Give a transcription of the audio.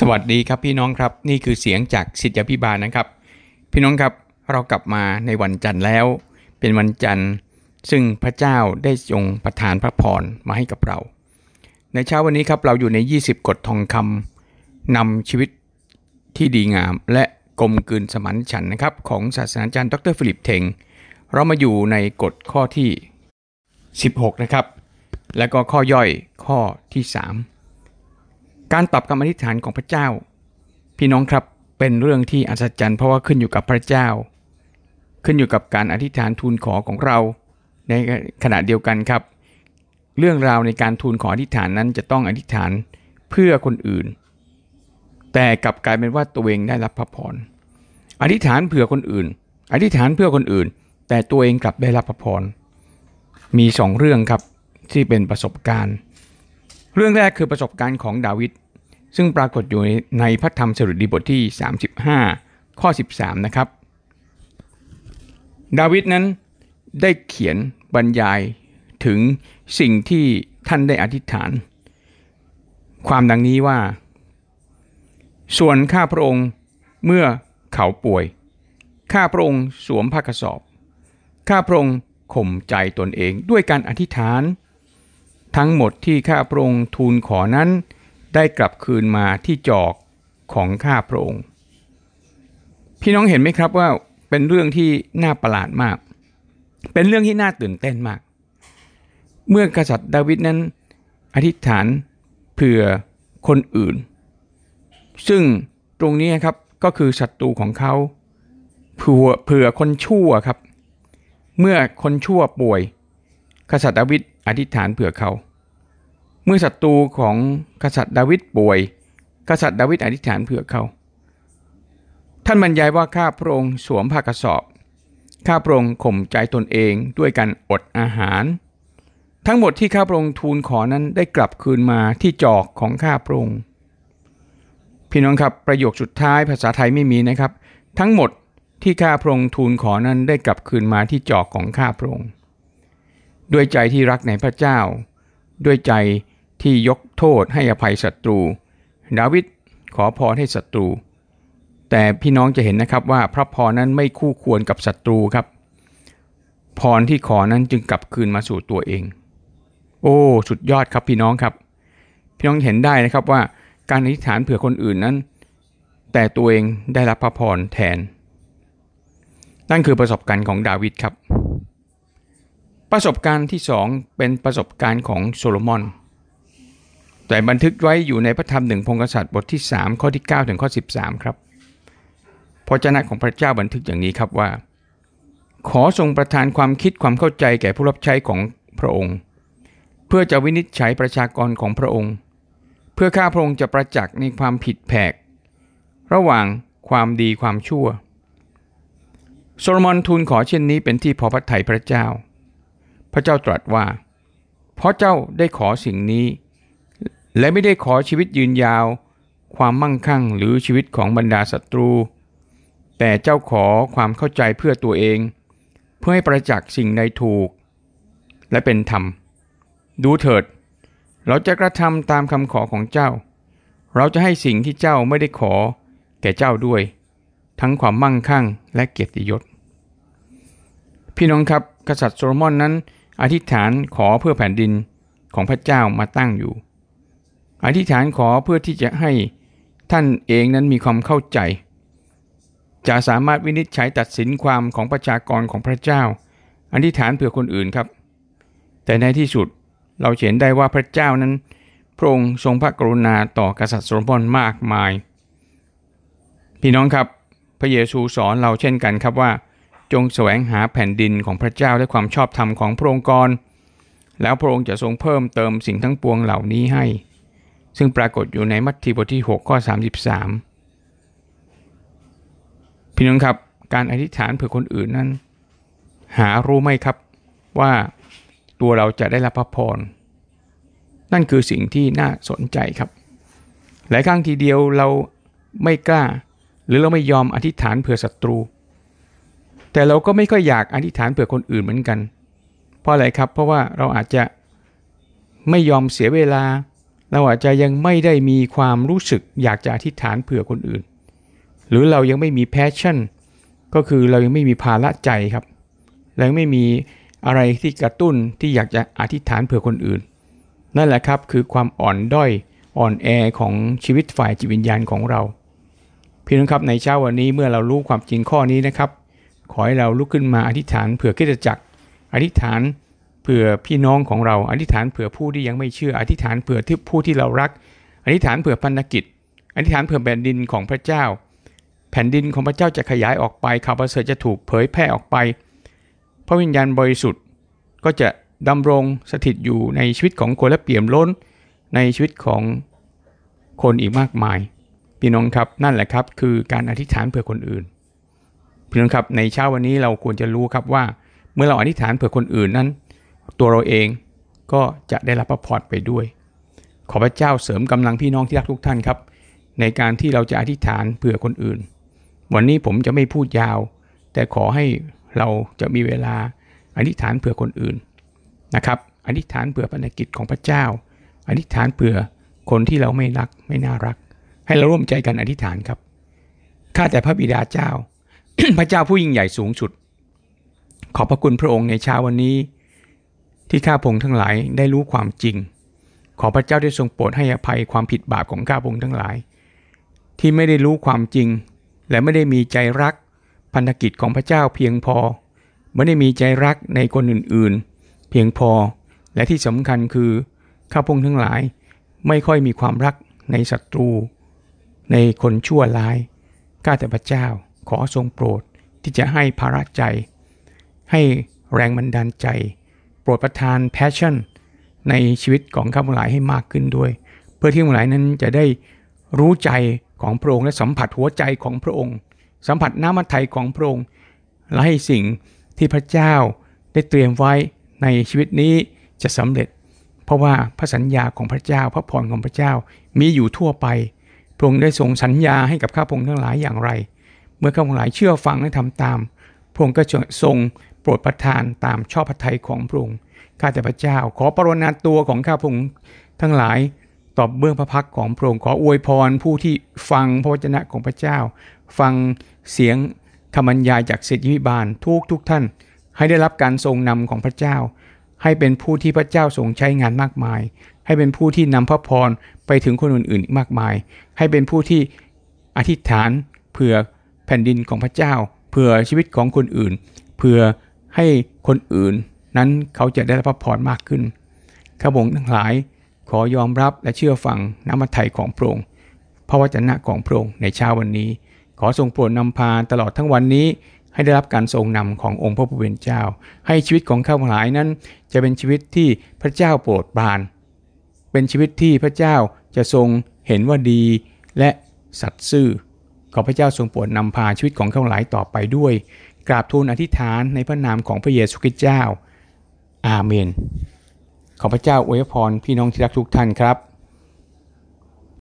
สวัสดีครับพี่น้องครับ นี่คือเสียงจากศิษยาภิบาลนะครับ พี่น้องครับเรากลับมาในวันจันทร์แล้ว เป็นวันจันทร์ ซึ่งพระเจ้าได้ทรงประทานพระพรมาให้กับเรา ในเช้าวันนี้ครับเราอยู่ใน 20 กฎทองคำนำชีวิตที่ดีงาม และกลมกลืนสมานฉันนะครับ ของศาสนาจารย์ดร.ฟิลิปเทงเรามาอยู่ในกฎข้อที่ 16 นะครับ และก็ข้อย่อยข้อที่ 3 การตอบคำอธิษฐานของพระเจ้า พี่น้องครับเป็นเรื่องที่อัศจรรย์เพราะว่าขึ้นอยู่กับพระเจ้า ขึ้นอยู่กับการอธิษฐานทูลขอของเรา ในขณะเดียวกันครับ เรื่องราวในการทูลขออธิษฐานนั้นจะต้องอธิษฐานเพื่อคนอื่น แต่กลับกลายเป็นว่าตัวเองได้รับพระพรอธิษฐานเผื่อคนอื่น อธิษฐานเพื่อคนอื่น แต่ตัวเองกลับได้รับพระพรมีสองเรื่องครับที่เป็นประสบการณ์ เรื่องแรกคือประสบการณ์ของดาวิด ซึ่งปรากฏอยู่ในพระธรรมสรุดีบทที่ 35 ข้อ 13 นะครับ ดาวิดนั้นได้เขียนบรรยายถึงสิ่งที่ท่านได้อธิษฐาน ความดังนี้ว่า ส่วนข้าพระองค์เมื่อเขาป่วย ข้าพระองค์สวมผ้ากระสอบ ข้าพระองค์ข่มใจตนเองด้วยการอธิษฐาน ทั้งหมดที่ข้าพระองค์ทูลขอนั้น ได้กลับคืนมาที่จอกของข้าพระองค์ พี่น้องเห็นไหมครับว่าเป็นเรื่องที่น่าประหลาดมาก เป็นเรื่องที่น่าตื่นเต้นมาก เมื่อกษัตริย์ดาวิดนั้น อธิษฐานเผื่อคนอื่น ซึ่งตรงนี้ครับก็คือศัตรูของเขาเผื่อเผื่อคนชั่วครับ เมื่อคนชั่วป่วย กษัตริย์ดาวิดอธิษฐานเผื่อเขา เมื่อศัตรูของกษัตริย์ดาวิดป่วย กษัตริย์ดาวิดอธิษฐานเผื่อเขา ท่านบรรยายว่าข้าพระองค์สวมผ้ากระสอบ ข้าพระองค์ข่มใจตนเองด้วยการอดอาหาร ทั้งหมดที่ข้าพระองค์ทูลขอนั้นได้กลับคืนมาที่จอกของข้าพระองค์พี่น้องครับประโยคสุดท้ายภาษาไทยไม่มีนะครับ ทั้งหมดที่ข้าพระองค์ทูลขอนั้นได้กลับคืนมาที่จอกของข้าพระองค์ด้วยใจที่รักในพระเจ้า ด้วยใจ ที่ยกโทษให้อภัยศัตรู ดาวิดขอพรให้ศัตรู แต่พี่น้องจะเห็นนะครับว่าพระพรนั้นไม่คู่ควรกับศัตรูครับ พรที่ขอนั้นจึงกลับคืนมาสู่ตัวเอง โอ้สุดยอดครับพี่น้องครับ พี่น้องเห็นได้นะครับว่าการอธิษฐานเผื่อคนอื่นนั้น แต่ตัวเองได้รับพระพรแทน นั่นคือประสบการณ์ของดาวิดครับ ประสบการณ์ที่สองเป็นประสบการณ์ของโซโลมอน แต่บันทึกไว้อยู่ในพระธรรมหนึ่งพงศษัตริย์บทที่ 3 ข้อที่ 9 ถึงข้อ 13 ครับพระเจ้าของพระเจ้าบันทึกอย่างนี้ครับว่า ขอทรงประทานความคิดความเข้าใจแก่ผู้รับใช้ของพระองค์ เพื่อจะวินิจฉัยประชากรของพระองค์ เพื่อข้าพระองค์จะประจักษ์ในความผิดแผก ระหว่างความดีความชั่ว โซโลมอนทูลขอเช่นนี้เป็นที่พอพระทัยพระเจ้า พระเจ้าตรัสว่า เพราะเจ้าได้ขอสิ่งนี้ และไม่ได้ขอชีวิตยืนยาว ความมั่งคั่งหรือชีวิตของบรรดาศัตรู แต่เจ้าขอความเข้าใจเพื่อตัวเอง เพื่อให้ประจักษ์สิ่งใดถูก และเป็นธรรม ดูเถิด เราจะกระทำตามคำขอของเจ้า เราจะให้สิ่งที่เจ้าไม่ได้ขอ แก่เจ้าด้วย ทั้งความมั่งคั่งและเกียรติยศ พี่น้องครับกษัตริย์โซโลมอนนั้น อธิษฐานขอเพื่อแผ่นดินของพระเจ้ามาตั้งอยู่ อธิษฐานขอเพื่อที่จะให้ท่านเองนั้นมีความเข้าใจ จะสามารถวินิจฉัยตัดสินความของประชากรของพระเจ้า อธิษฐานเพื่อคนอื่นครับ แต่ในที่สุดเราเห็นได้ว่าพระเจ้านั้น พระองค์ทรงพระกรุณาต่อกษัตริย์โซโลมอนมากมาย พี่น้องครับ พระเยซูสอนเราเช่นกันครับว่า จงแสวงหาแผ่นดินของพระเจ้าและความชอบธรรมของพระองค์กรแล้วพระองค์จะทรงเพิ่มเติมสิ่งทั้งปวงเหล่านี้ให้ ซึ่งปรากฏอยู่ในมัทธิวบทที่ 6 ข้อ 33 พี่น้องครับ การอธิษฐานเผื่อคนอื่นนั้น หารู้ไหมครับว่าตัวเราจะได้รับพระพร นั่นคือสิ่งที่น่าสนใจครับ หลายครั้งทีเดียวเราไม่กล้า หรือเราไม่ยอมอธิษฐานเผื่อศัตรู แต่เราก็ไม่ค่อยอยากอธิษฐานเผื่อคนอื่นเหมือนกัน เพราะอะไรครับ เพราะว่าเราอาจจะไม่ยอมเสียเวลา เราอาจจะยังไม่ได้มีความรู้สึกอยากจะอธิษฐานเผื่อคนอื่น หรือเรายังไม่มีแพชชั่น ก็คือเรายังไม่มีภาระใจครับเรายังไม่มีอะไรที่กระตุ้นที่อยากจะอธิษฐานเผื่อคนอื่น นั่นแหละครับคือความอ่อนด้อยอ่อนแอของชีวิตฝ่ายจิตวิญญาณของเรา พี่น้องครับในเช้าวันนี้เมื่อเรารู้ความจริงข้อนี้นะครับ ขอให้เราลุกขึ้นมาอธิษฐานเผื่อกิจจักรอธิษฐาน เผื่อพี่น้องของเราอธิษฐานเผื่อผู้ที่ยังไม่เชื่ออธิษฐานเผื่อที่ผู้ที่เรารัก อธิษฐานเผื่อพันธกิจ อธิษฐานเผื่อแผ่นดินของพระเจ้า แผ่นดินของพระเจ้าจะขยายออกไปข่าวประเสริฐจะถูกเผยแพร่ออกไป พระวิญญาณบริสุทธิ์ก็จะดำรงสถิตอยู่ในชีวิตของคนและเปี่ยมล้นในชีวิตของคนอีกมากมายพี่น้องครับนั่นแหละครับคือการอธิษฐานเผื่อคนอื่นพี่น้องครับในเช้าวันนี้เราควรจะรู้ครับว่า เมื่อเราอธิษฐานเผื่อคนอื่นนั้น ตัวเราเองก็จะได้รับพระพรไปด้วย ขอพระเจ้าเสริมกำลังพี่น้องที่รักทุกท่านครับ ในการที่เราจะอธิษฐานเผื่อคนอื่น วันนี้ผมจะไม่พูดยาว แต่ขอให้เราจะมีเวลาอธิษฐานเผื่อคนอื่นนะครับอธิษฐานเผื่อภารกิจของพระเจ้าอธิษฐานเผื่อคนที่เราไม่รักไม่น่ารัก ให้เราร่วมใจกันอธิษฐานครับข้าแต่พระบิดาเจ้า พระเจ้าผู้ยิ่งใหญ่สูงสุด ขอบพระคุณพระองค์ในเช้าวันนี้ ที่ข้าพงทั้งหลายได้รู้ความจริง ขอพระเจ้าได้ทรงโปรดให้อภัยความผิดบาปของข้าพงทั้งหลาย ที่ไม่ได้รู้ความจริง และไม่ได้มีใจรักพันธกิจของพระเจ้าเพียงพอ ไม่ได้มีใจรักในคนอื่นๆ เพียงพอ และที่สำคัญคือข้าพระองค์ทั้งหลายไม่ค่อยมีความรักในศัตรู ในคนชั่วร้ายข้าแต่พระเจ้าขอทรงโปรดที่จะให้ภาระใจ ให้แรงบันดาลใจ โปรดประทาน passion ในชีวิตของข้าพระองค์ทั้งหลายให้มากขึ้นด้วย เพื่อที่ข้าพหลายนั้นจะได้รู้ใจของพระองค์และสัมผัสหัวใจของพระองค์ สัมผัสน้ำมันไทยของพระองค์และให้สิ่งที่พระเจ้าได้เตรียมไว้ในชีวิตนี้จะสำเร็จ เพราะว่าพระสัญญาของพระเจ้า พระพรของพระเจ้ามีอยู่ทั่วไป พระองค์ได้ทรงสัญญาให้กับข้าพงทั้งหลายอย่างไร เมื่อข้าพงหลายเชื่อฟังและทำตาม พระองค์ก็จะทรง โปรดประทานตามชอบพระทัยของพระองค์ข้าแต่พระเจ้า ขอปรนนาตัวของข้าพงทั้งหลายตอบเบื้องพระพักของพระองค์ขออวยพรผู้ที่ฟังพระวจนะของพระเจ้า ฟังเสียงคำบรรยายจากเศรษฐิบาลทุกทุกท่าน ให้ได้รับการทรงนำของพระเจ้า ให้เป็นผู้ที่พระเจ้าทรงใช้งานมากมาย ให้เป็นผู้ที่นำพระพรไปถึงคนอื่นๆอีกมากมาย ให้เป็นผู้ที่อธิษฐานเผื่อแผ่นดินของพระเจ้า เผื่อชีวิตของคนอื่น เผื่อ ให้คนอื่นนั้นเขาจะได้รับพระพรมากขึ้นข้าพงทั้งหลายขอยอมรับและเชื่อฟังน้ำมันไทยของพระองค์พระวจนะของพระองค์ในเช้าวันนี้ ขอทรงโปรดนำพาตลอดทั้งวันนี้ให้ได้รับการทรงนำขององค์พระผู้เป็นเจ้า ให้ชีวิตของข้าพเจ้านั้น จะเป็นชีวิตที่พระเจ้าโปรดปราน เป็นชีวิตที่พระเจ้าจะทรงเห็นว่าดีและสัตย์ซื่อ ขอพระเจ้าทรงโปรดนำพาชีวิตของข้าพเจ้าต่อไปด้วย กราบทูลอธิษฐานในพระนามของพระเยซูคริสต์เจ้า อาเมน ขอพระเจ้าอวยพรพี่น้องที่รักทุกท่านครับ